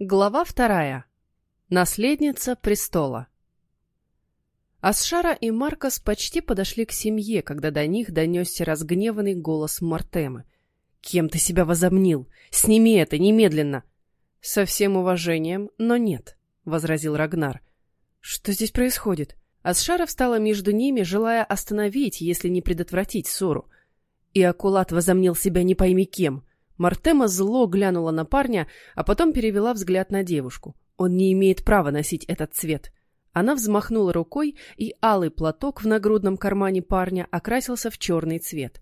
Глава вторая. Наследница престола. Асшара и Маркос почти подошли к семье, когда до них донесся разгневанный голос Мартемы. «Кем ты себя возомнил? Сними это немедленно!» «Со всем уважением, но нет», — возразил Рагнар. «Что здесь происходит?» Асшара встала между ними, желая остановить, если не предотвратить ссору. И Акулат возомнил себя не пойми кем — Мартема зло глянула на парня, а потом перевела взгляд на девушку. Он не имеет права носить этот цвет. Она взмахнула рукой, и алый платок в нагрудном кармане парня окрасился в черный цвет.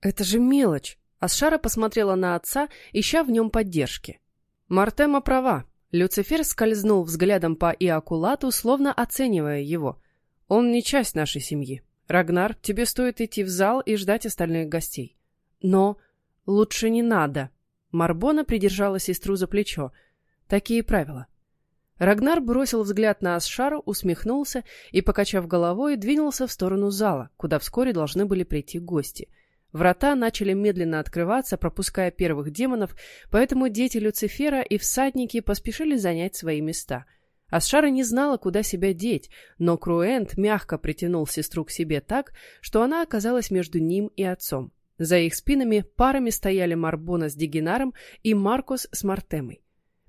«Это же мелочь!» Асшара посмотрела на отца, ища в нем поддержки. Мартема права. Люцифер скользнул взглядом по Иакулату, словно оценивая его. Он не часть нашей семьи. Рагнар, тебе стоит идти в зал и ждать остальных гостей. Но... «Лучше не надо». Марбона придержала сестру за плечо. «Такие правила». Рагнар бросил взгляд на Асшару, усмехнулся и, покачав головой, двинулся в сторону зала, куда вскоре должны были прийти гости. Врата начали медленно открываться, пропуская первых демонов, поэтому дети Люцифера и всадники поспешили занять свои места. Асшара не знала, куда себя деть, но Круэнт мягко притянул сестру к себе так, что она оказалась между ним и отцом. За их спинами парами стояли Марбона с Дигинаром и Маркус с Мартемой.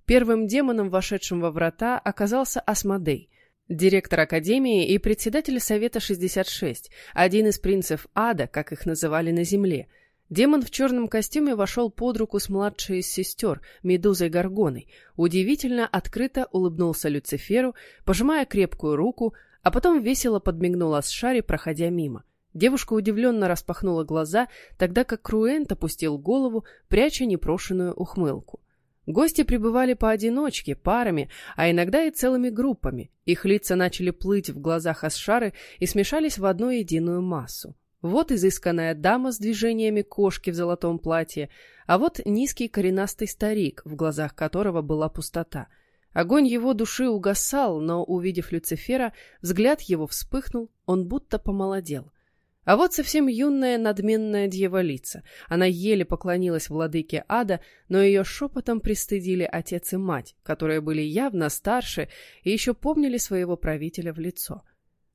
Первым демоном, вошедшим во врата, оказался Асмодей, директор Академии и председатель Совета 66, один из принцев ада, как их называли на Земле. Демон в черном костюме вошел под руку с младшей из сестер, Медузой Гаргоной, удивительно открыто улыбнулся Люциферу, пожимая крепкую руку, а потом весело подмигнул Асшаре, проходя мимо. Девушка удивленно распахнула глаза, тогда как Круэнт опустил голову, пряча непрошенную ухмылку. Гости пребывали поодиночке, парами, а иногда и целыми группами. Их лица начали плыть в глазах Асшары и смешались в одну единую массу. Вот изысканная дама с движениями кошки в золотом платье, а вот низкий коренастый старик, в глазах которого была пустота. Огонь его души угасал, но, увидев Люцифера, взгляд его вспыхнул, он будто помолодел — а вот совсем юная надменная дьяволица. Она еле поклонилась владыке ада, но ее шепотом пристыдили отец и мать, которые были явно старше и еще помнили своего правителя в лицо.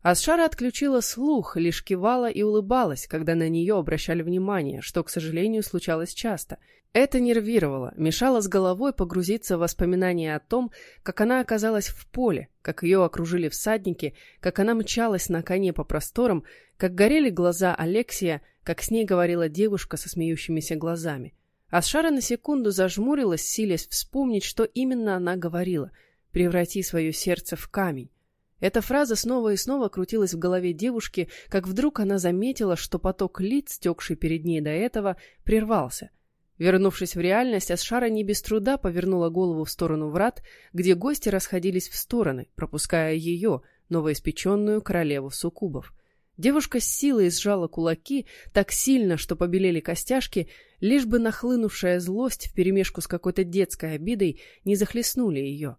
Асшара отключила слух, лишь кивала и улыбалась, когда на нее обращали внимание, что, к сожалению, случалось часто. Это нервировало, мешало с головой погрузиться в воспоминания о том, как она оказалась в поле, как ее окружили всадники, как она мчалась на коне по просторам, как горели глаза Алексия, как с ней говорила девушка со смеющимися глазами. Асшара на секунду зажмурилась, силясь вспомнить, что именно она говорила «преврати свое сердце в камень». Эта фраза снова и снова крутилась в голове девушки, как вдруг она заметила, что поток лиц, текший перед ней до этого, прервался. Вернувшись в реальность, Асшара не без труда повернула голову в сторону врат, где гости расходились в стороны, пропуская ее, новоиспеченную королеву суккубов. Девушка с силой сжала кулаки так сильно, что побелели костяшки, лишь бы нахлынувшая злость вперемешку с какой-то детской обидой не захлестнули ее.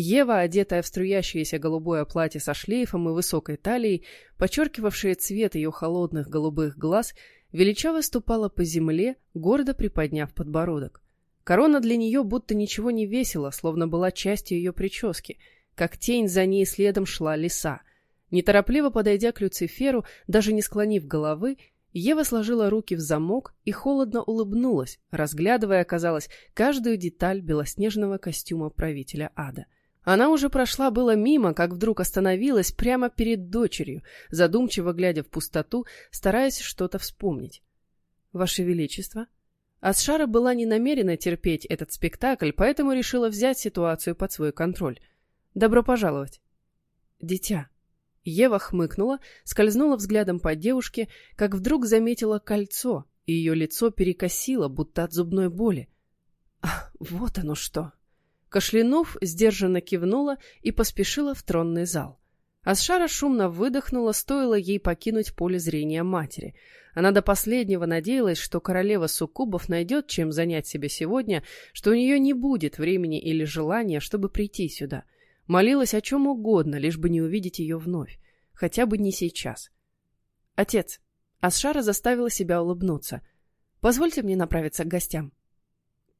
Ева, одетая в струящееся голубое платье со шлейфом и высокой талией, подчеркивавшее цвет ее холодных голубых глаз, величаво ступала по земле, гордо приподняв подбородок. Корона для нее будто ничего не весила, словно была частью ее прически. Как тень за ней следом шла лиса. Неторопливо подойдя к Люциферу, даже не склонив головы, Ева сложила руки в замок и холодно улыбнулась, разглядывая, казалось, каждую деталь белоснежного костюма правителя ада — она уже прошла было мимо, как вдруг остановилась прямо перед дочерью, задумчиво глядя в пустоту, стараясь что-то вспомнить. «Ваше Величество?» Асшара была не намерена терпеть этот спектакль, поэтому решила взять ситуацию под свой контроль. «Добро пожаловать!» «Дитя!» Ева хмыкнула, скользнула взглядом по девушке, как вдруг заметила кольцо, и ее лицо перекосило, будто от зубной боли. «Ах, вот оно что!» Кашлянув сдержанно кивнула и поспешила в тронный зал. Асшара шумно выдохнула, стоило ей покинуть поле зрения матери. Она до последнего надеялась, что королева суккубов найдет, чем занять себя сегодня, что у нее не будет времени или желания, чтобы прийти сюда. Молилась о чем угодно, лишь бы не увидеть ее вновь. Хотя бы не сейчас. «Отец!» Асшара заставила себя улыбнуться. «Позвольте мне направиться к гостям».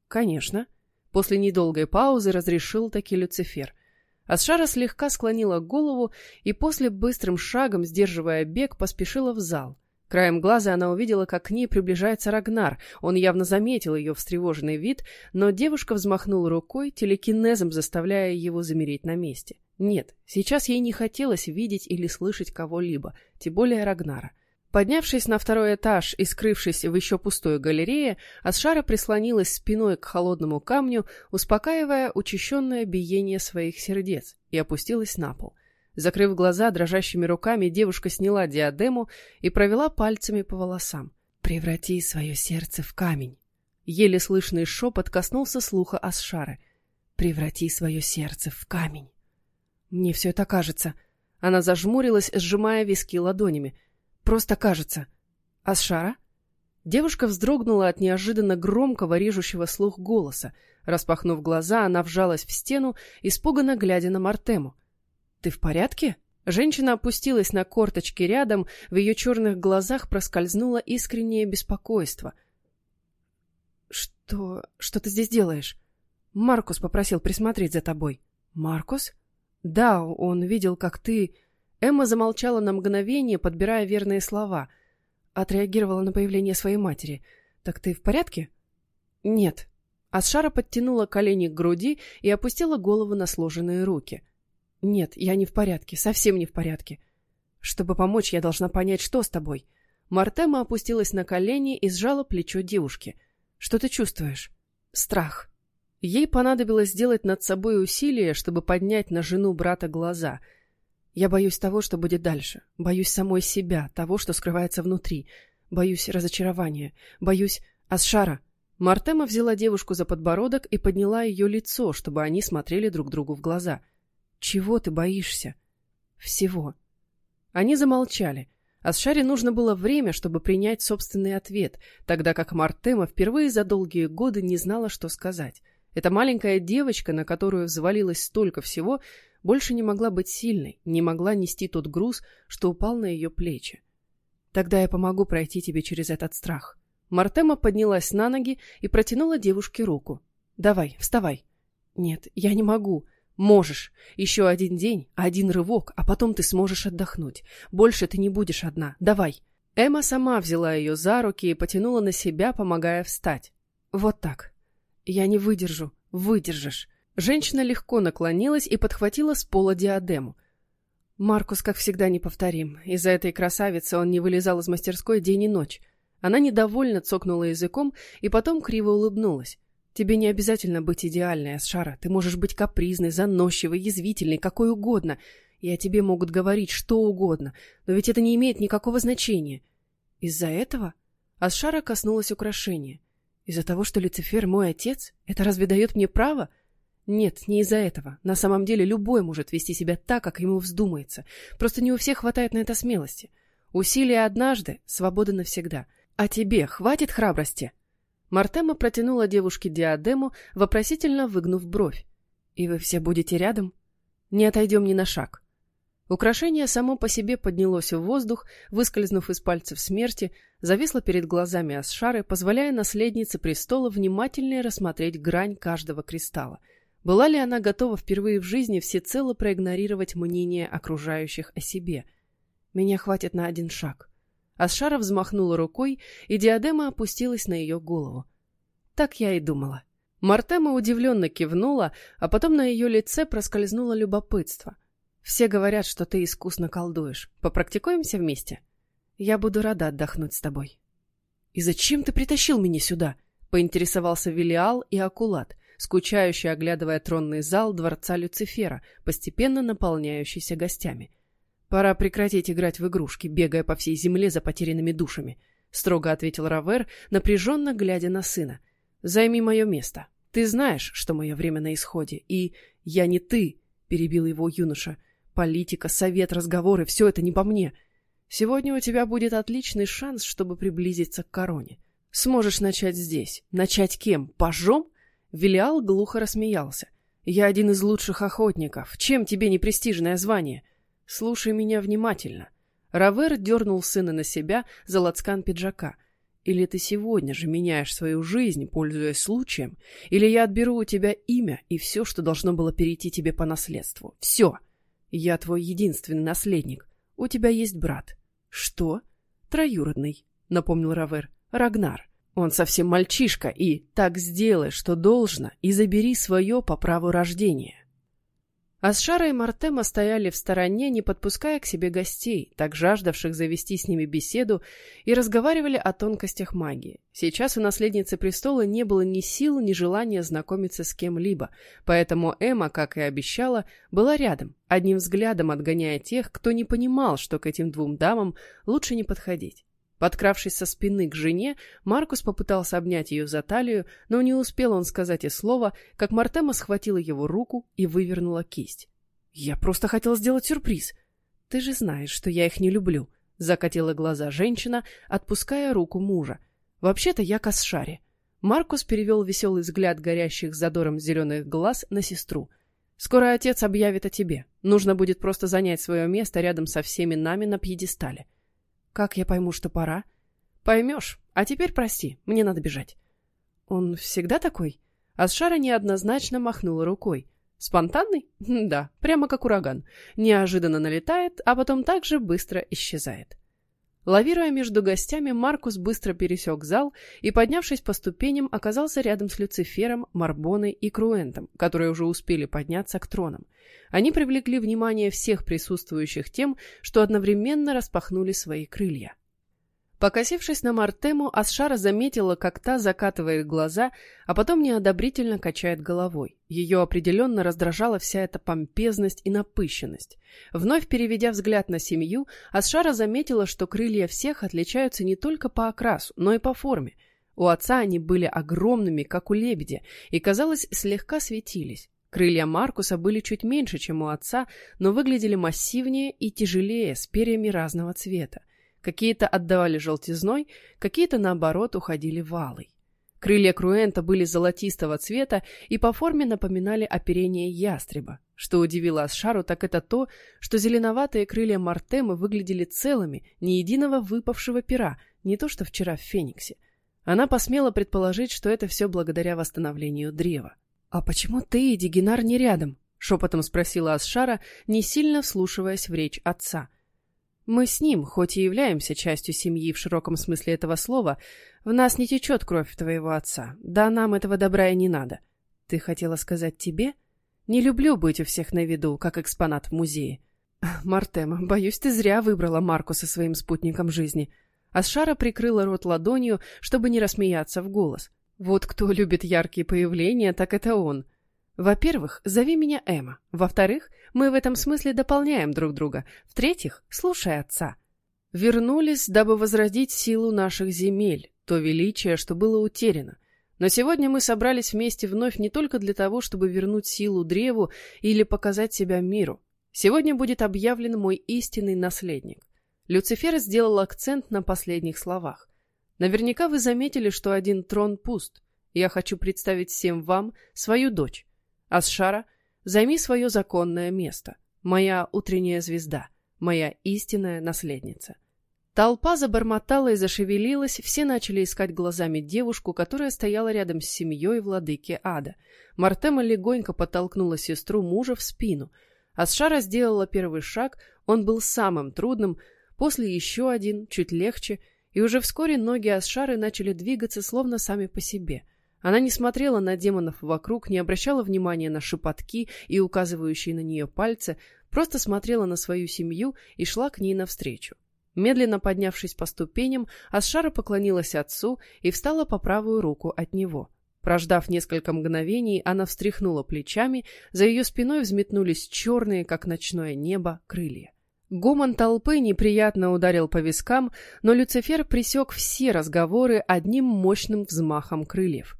«Конечно». После недолгой паузы разрешил таки Люцифер. Асшара слегка склонила голову и после быстрым шагом, сдерживая бег, поспешила в зал. Краем глаза она увидела, как к ней приближается Рагнар. Он явно заметил ее встревоженный вид, но девушка взмахнула рукой, телекинезом заставляя его замереть на месте. Нет, сейчас ей не хотелось видеть или слышать кого-либо, тем более Рагнара. Поднявшись на второй этаж и скрывшись в еще пустой галерее, Асшара прислонилась спиной к холодному камню, успокаивая учащенное биение своих сердец, и опустилась на пол. Закрыв глаза, дрожащими руками девушка сняла диадему и провела пальцами по волосам. «Преврати свое сердце в камень». Еле слышный шепот коснулся слуха Асшары. «Преврати свое сердце в камень». «Мне все это кажется». Она зажмурилась, сжимая виски ладонями. «Просто кажется». «Асшара?» Девушка вздрогнула от неожиданно громкого режущего слух голоса. Распахнув глаза, она вжалась в стену, испуганно глядя на Мартему. «Ты в порядке?» Женщина опустилась на корточки рядом, в ее черных глазах проскользнуло искреннее беспокойство. «Что... что ты здесь делаешь?» «Маркус попросил присмотреть за тобой». «Маркус?» «Да, он видел, как ты...» Эмма замолчала на мгновение, подбирая верные слова. Отреагировала на появление своей матери. «Так ты в порядке?» «Нет». Асшара подтянула колени к груди и опустила голову на сложенные руки. «Нет, я не в порядке, совсем не в порядке. Чтобы помочь, я должна понять, что с тобой». Мартема опустилась на колени и сжала плечо девушки. «Что ты чувствуешь?» «Страх». Ей понадобилось сделать над собой усилие, чтобы поднять на жену брата глаза. «Я боюсь того, что будет дальше. Боюсь самой себя, того, что скрывается внутри. Боюсь разочарования. Боюсь... Асшара!» Мартема взяла девушку за подбородок и подняла ее лицо, чтобы они смотрели друг другу в глаза. Чего ты боишься? Всего. Они замолчали. Асшаре нужно было время, чтобы принять собственный ответ, тогда как Мартема впервые за долгие годы не знала, что сказать. Эта маленькая девочка, на которую взвалилось столько всего, больше не могла быть сильной, не могла нести тот груз, что упал на ее плечи. «Тогда я помогу пройти тебе через этот страх». Мартема поднялась на ноги и протянула девушке руку. «Давай, вставай». «Нет, я не могу», Можешь. Еще один день, один рывок, а потом ты сможешь отдохнуть. Больше ты не будешь одна. Давай. Эмма сама взяла ее за руки и потянула на себя, помогая встать. Вот так. Я не выдержу. Выдержишь. Женщина легко наклонилась и подхватила с пола диадему. Маркус, как всегда, неповторим. Из-за этой красавицы он не вылезал из мастерской день и ночь. Она недовольно цокнула языком и потом криво улыбнулась. Тебе не обязательно быть идеальной, Асшара. Ты можешь быть капризной, заносчивой, язвительной, какой угодно. И о тебе могут говорить что угодно. Но ведь это не имеет никакого значения. Из-за этого Асшара коснулась украшения. Из-за того, что Люцифер мой отец? Это разве дает мне право? Нет, не из-за этого. На самом деле любой может вести себя так, как ему вздумается. Просто не у всех хватает на это смелости. Усилия однажды, свобода навсегда. А тебе хватит храбрости? Мартема протянула девушке диадему, вопросительно выгнув бровь. «И вы все будете рядом? Не отойдем ни на шаг». Украшение само по себе поднялось в воздух, выскользнув из пальцев смерти, зависло перед глазами Асшары, позволяя наследнице престола внимательнее рассмотреть грань каждого кристалла. Была ли она готова впервые в жизни всецело проигнорировать мнение окружающих о себе? «Меня хватит на один шаг». Асшара взмахнула рукой, и диадема опустилась на ее голову. Так я и думала. Мартема удивленно кивнула, а потом на ее лице проскользнуло любопытство. «Все говорят, что ты искусно колдуешь. Попрактикуемся вместе? Я буду рада отдохнуть с тобой». «И зачем ты притащил меня сюда?» — поинтересовался Велиал и Акулат, скучающе оглядывая тронный зал дворца Люцифера, постепенно наполняющийся гостями — «Пора прекратить играть в игрушки, бегая по всей земле за потерянными душами», — строго ответил Равер, напряженно глядя на сына. «Займи мое место. Ты знаешь, что мое время на исходе, и я не ты», — перебил его юноша. «Политика, совет, разговоры — все это не по мне. Сегодня у тебя будет отличный шанс, чтобы приблизиться к короне. Сможешь начать здесь. Начать кем? Пажом?» Велиал глухо рассмеялся. «Я один из лучших охотников. Чем тебе не престижное звание?» Слушай меня внимательно. Равер дернул сына на себя за лацкан пиджака. Или ты сегодня же меняешь свою жизнь, пользуясь случаем, или я отберу у тебя имя и все, что должно было перейти тебе по наследству. Все. Я твой единственный наследник. У тебя есть брат. Что? Троюродный, напомнил Равер. Рагнар. Он совсем мальчишка, и так сделай, что должно, и забери свое по праву рождения. Асшара и Мартема стояли в стороне, не подпуская к себе гостей, так жаждавших завести с ними беседу, и разговаривали о тонкостях магии. Сейчас у наследницы престола не было ни сил, ни желания знакомиться с кем-либо, поэтому Эмма, как и обещала, была рядом, одним взглядом отгоняя тех, кто не понимал, что к этим двум дамам лучше не подходить. Подкравшись со спины к жене, Маркус попытался обнять ее за талию, но не успел он сказать и слова, как Мартема схватила его руку и вывернула кисть. «Я просто хотел сделать сюрприз. Ты же знаешь, что я их не люблю», — закатила глаза женщина, отпуская руку мужа. «Вообще-то я Касшари». Маркус перевел веселый взгляд горящих задором зеленых глаз на сестру. «Скоро отец объявит о тебе. Нужно будет просто занять свое место рядом со всеми нами на пьедестале». Как я пойму, что пора? Поймешь. А теперь прости, мне надо бежать. Он всегда такой? Асшара неоднозначно махнула рукой. Спонтанный? Да, прямо как ураган. Неожиданно налетает, а потом так же быстро исчезает. Лавируя между гостями, Маркус быстро пересек зал и, поднявшись по ступеням, оказался рядом с Люцифером, Марбоной и Круентом, которые уже успели подняться к тронам. Они привлекли внимание всех присутствующих тем, что одновременно распахнули свои крылья. Покосившись на Мартему, Асшара заметила, как та закатывает глаза, а потом неодобрительно качает головой. Ее определенно раздражала вся эта помпезность и напыщенность. Вновь переведя взгляд на семью, Асшара заметила, что крылья всех отличаются не только по окрасу, но и по форме. У отца они были огромными, как у лебедя, и, казалось, слегка светились. Крылья Маркуса были чуть меньше, чем у отца, но выглядели массивнее и тяжелее, с перьями разного цвета. Какие-то отдавали желтизной, какие-то, наоборот, уходили валой. Крылья Круэнта были золотистого цвета и по форме напоминали оперение ястреба. Что удивило Асшару, так это то, что зеленоватые крылья Мартемы выглядели целыми, ни единого выпавшего пера, не то что вчера в Фениксе. Она посмела предположить, что это все благодаря восстановлению древа. «А почему ты и Дигинар не рядом?» — шепотом спросила Асшара, не сильно вслушиваясь в речь отца — мы с ним, хоть и являемся частью семьи в широком смысле этого слова, в нас не течет кровь твоего отца. Да нам этого добра и не надо. Ты хотела сказать тебе? Не люблю быть у всех на виду, как экспонат в музее. Мартема, боюсь, ты зря выбрала Маркуса своим спутником жизни. Асшара прикрыла рот ладонью, чтобы не рассмеяться в голос. Вот кто любит яркие появления, так это он. Во-первых, зови меня Эмма. Во-вторых, мы в этом смысле дополняем друг друга. В-третьих, слушай отца. Вернулись, дабы возродить силу наших земель, то величие, что было утеряно. Но сегодня мы собрались вместе вновь не только для того, чтобы вернуть силу древу или показать себя миру. Сегодня будет объявлен мой истинный наследник. Люцифер сделал акцент на последних словах. Наверняка вы заметили, что один трон пуст. Я хочу представить всем вам свою дочь. Асшара, займи свое законное место. Моя утренняя звезда, моя истинная наследница. Толпа забормотала и зашевелилась, все начали искать глазами девушку, которая стояла рядом с семьей владыки ада. Мартема легонько подтолкнула сестру мужа в спину. Асшара сделала первый шаг, он был самым трудным, после еще один, чуть легче, и уже вскоре ноги Асшары начали двигаться словно сами по себе. Она не смотрела на демонов вокруг, не обращала внимания на шепотки и указывающие на нее пальцы, просто смотрела на свою семью и шла к ней навстречу. Медленно поднявшись по ступеням, Асшара поклонилась отцу и встала по правую руку от него. Прождав несколько мгновений, она встряхнула плечами, за ее спиной взметнулись черные, как ночное небо, крылья. Гомон толпы неприятно ударил по вискам, но Люцифер пресек все разговоры одним мощным взмахом крыльев.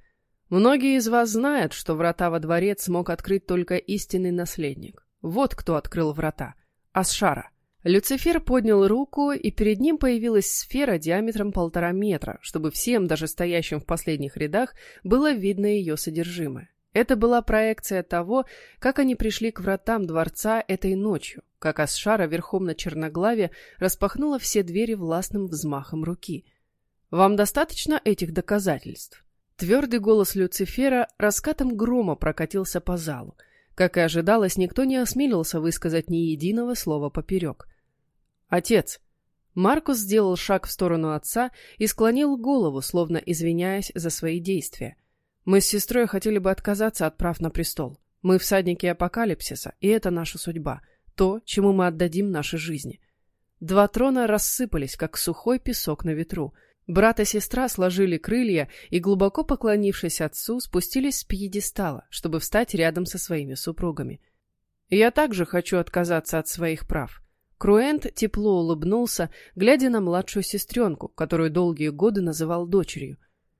Многие из вас знают, что врата во дворец смог открыть только истинный наследник. Вот кто открыл врата. Асшара. Люцифер поднял руку, и перед ним появилась сфера диаметром полтора метра, чтобы всем, даже стоящим в последних рядах, было видно ее содержимое. Это была проекция того, как они пришли к вратам дворца этой ночью, как Асшара верхом на черноглаве распахнула все двери властным взмахом руки — Вам достаточно этих доказательств? Твердый голос Люцифера раскатом грома прокатился по залу. Как и ожидалось, никто не осмелился высказать ни единого слова поперек. «Отец!» Маркус сделал шаг в сторону отца и склонил голову, словно извиняясь за свои действия. «Мы с сестрой хотели бы отказаться от прав на престол. Мы всадники апокалипсиса, и это наша судьба, то, чему мы отдадим наши жизни». Два трона рассыпались, как сухой песок на ветру — Брат и сестра сложили крылья и, глубоко поклонившись отцу, спустились с пьедестала, чтобы встать рядом со своими супругами. «Я также хочу отказаться от своих прав». Круэнт тепло улыбнулся, глядя на младшую сестренку, которую долгие годы называл дочерью.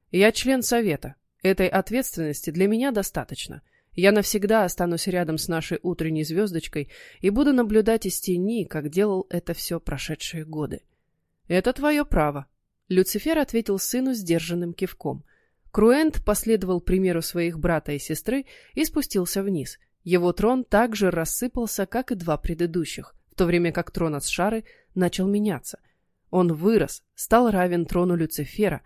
«Я член совета. Этой ответственности для меня достаточно. Я навсегда останусь рядом с нашей утренней звездочкой и буду наблюдать из тени, как делал это все прошедшие годы». «Это твое право», Люцифер ответил сыну сдержанным кивком. Круэнт последовал примеру своих брата и сестры и спустился вниз. Его трон также рассыпался, как и два предыдущих, в то время как трон Асшары начал меняться. Он вырос, стал равен трону Люцифера.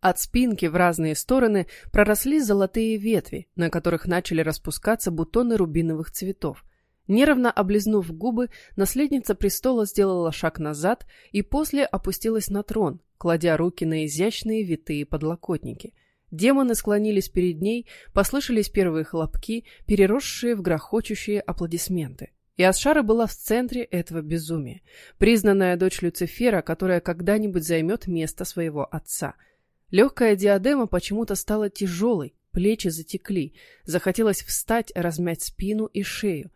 От спинки в разные стороны проросли золотые ветви, на которых начали распускаться бутоны рубиновых цветов. Нервно облизнув губы, наследница престола сделала шаг назад и после опустилась на трон, кладя руки на изящные витые подлокотники. Демоны склонились перед ней, послышались первые хлопки, переросшие в грохочущие аплодисменты. И Асшара была в центре этого безумия, признанная дочь Люцифера, которая когда-нибудь займет место своего отца. Легкая диадема почему-то стала тяжелой, плечи затекли, захотелось встать, размять спину и шею.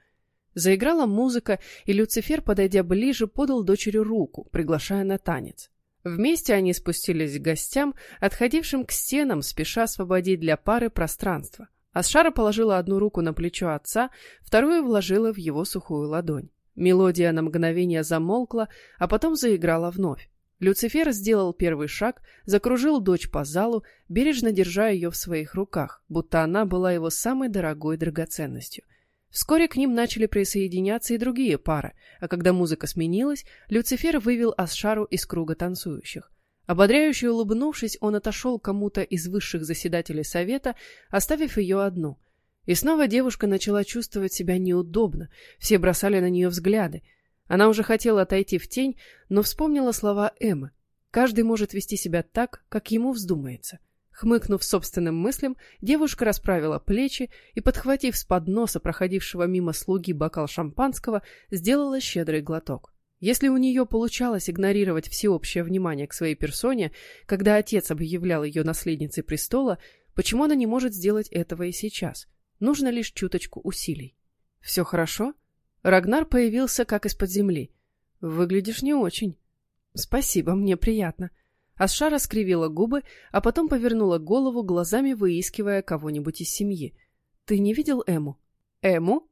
Заиграла музыка, и Люцифер, подойдя ближе, подал дочери руку, приглашая на танец. Вместе они спустились к гостям, отходившим к стенам, спеша освободить для пары пространство. Асшара положила одну руку на плечо отца, вторую вложила в его сухую ладонь. Мелодия на мгновение замолкла, а потом заиграла вновь. Люцифер сделал первый шаг, закружил дочь по залу, бережно держа ее в своих руках, будто она была его самой дорогой драгоценностью — Вскоре к ним начали присоединяться и другие пары, а когда музыка сменилась, Люцифер вывел Асшару из круга танцующих. Ободряюще улыбнувшись, он отошел кому-то из высших заседателей совета, оставив ее одну. И снова девушка начала чувствовать себя неудобно, все бросали на нее взгляды. Она уже хотела отойти в тень, но вспомнила слова Эммы. Каждый может вести себя так, как ему вздумается. Хмыкнув собственным мыслям, девушка расправила плечи и, подхватив с подноса проходившего мимо слуги бокал шампанского, сделала щедрый глоток. Если у нее получалось игнорировать всеобщее внимание к своей персоне, когда отец объявлял ее наследницей престола, почему она не может сделать этого и сейчас? Нужно лишь чуточку усилий. «Все хорошо?» Рагнар появился как из-под земли. «Выглядишь не очень». «Спасибо, мне приятно». Асшара скривила губы, а потом повернула голову, глазами выискивая кого-нибудь из семьи. «Ты не видел Эму?» «Эму?»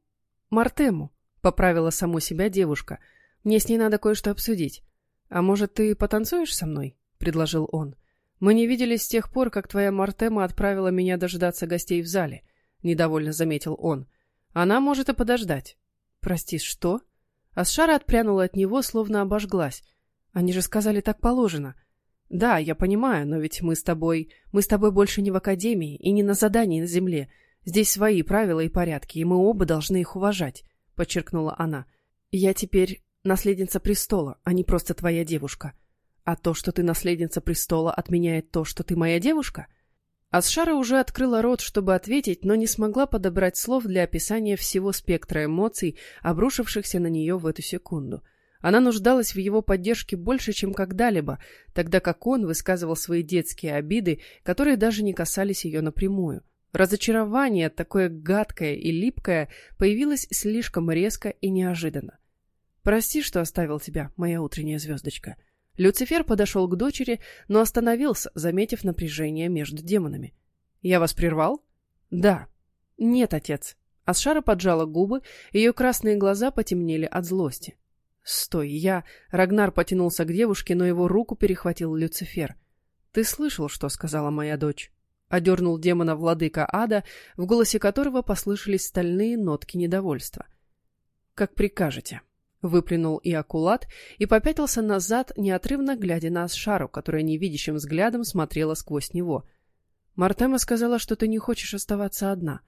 «Мартему», — поправила саму себя девушка. «Мне с ней надо кое-что обсудить. А может, ты потанцуешь со мной?» — предложил он. «Мы не виделись с тех пор, как твоя Мартема отправила меня дожидаться гостей в зале», — недовольно заметил он. «Она может и подождать». «Прости, что?» Асшара отпрянула от него, словно обожглась. «Они же сказали, так положено». Да, я понимаю, но ведь мы с тобой... Мы с тобой больше не в академии и не на задании на земле. Здесь свои правила и порядки, и мы оба должны их уважать, — подчеркнула она. Я теперь наследница престола, а не просто твоя девушка. А то, что ты наследница престола, отменяет то, что ты моя девушка? Асшара уже открыла рот, чтобы ответить, но не смогла подобрать слов для описания всего спектра эмоций, обрушившихся на нее в эту секунду — она нуждалась в его поддержке больше, чем когда-либо, тогда как он высказывал свои детские обиды, которые даже не касались ее напрямую. Разочарование, такое гадкое и липкое, появилось слишком резко и неожиданно. «Прости, что оставил тебя, моя утренняя звездочка». Люцифер подошел к дочери, но остановился, заметив напряжение между демонами. «Я вас прервал?» «Да». «Нет, отец». Асшара поджала губы, ее красные глаза потемнели от злости. «Стой, я...» Рагнар потянулся к девушке, но его руку перехватил Люцифер. «Ты слышал, что сказала моя дочь?» Одернул демона владыка ада, в голосе которого послышались стальные нотки недовольства. «Как прикажете». Выплюнул и акулат и попятился назад, неотрывно глядя на Асшару, которая невидящим взглядом смотрела сквозь него. Мартема сказала, что ты не хочешь оставаться одна.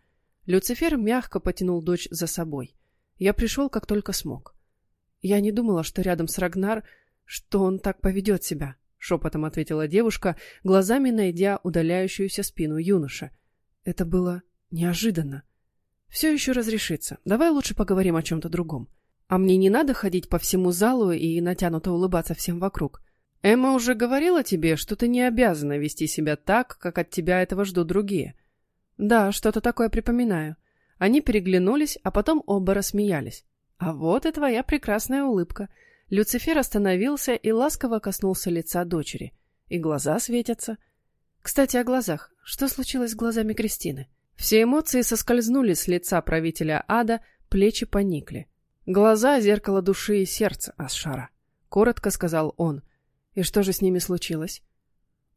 Люцифер мягко потянул дочь за собой. Я пришел, как только смог. Я не думала, что рядом с Рагнар, что он так поведет себя, — шепотом ответила девушка, глазами найдя удаляющуюся спину юноши. Это было неожиданно. Все еще разрешится. Давай лучше поговорим о чем-то другом. А мне не надо ходить по всему залу и натянуто улыбаться всем вокруг. Эмма уже говорила тебе, что ты не обязана вести себя так, как от тебя этого ждут другие. Да, что-то такое припоминаю. Они переглянулись, а потом оба рассмеялись. А вот и твоя прекрасная улыбка. Люцифер остановился и ласково коснулся лица дочери. И глаза светятся. Кстати, о глазах. Что случилось с глазами Кристины? Все эмоции соскользнули с лица правителя ада, плечи поникли. «Глаза — зеркало души и сердца, Асшара», — коротко сказал он. «И что же с ними случилось?»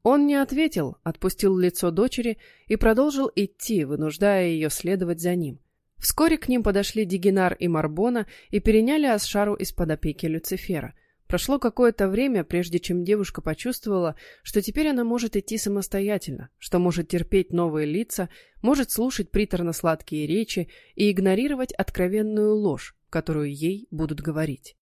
Он не ответил, отпустил лицо дочери и продолжил идти, вынуждая ее следовать за ним. Вскоре к ним подошли Дигинар и Марбона и переняли Асшару из-под опеки Люцифера. Прошло какое-то время, прежде чем девушка почувствовала, что теперь она может идти самостоятельно, что может терпеть новые лица, может слушать приторно-сладкие речи и игнорировать откровенную ложь, которую ей будут говорить.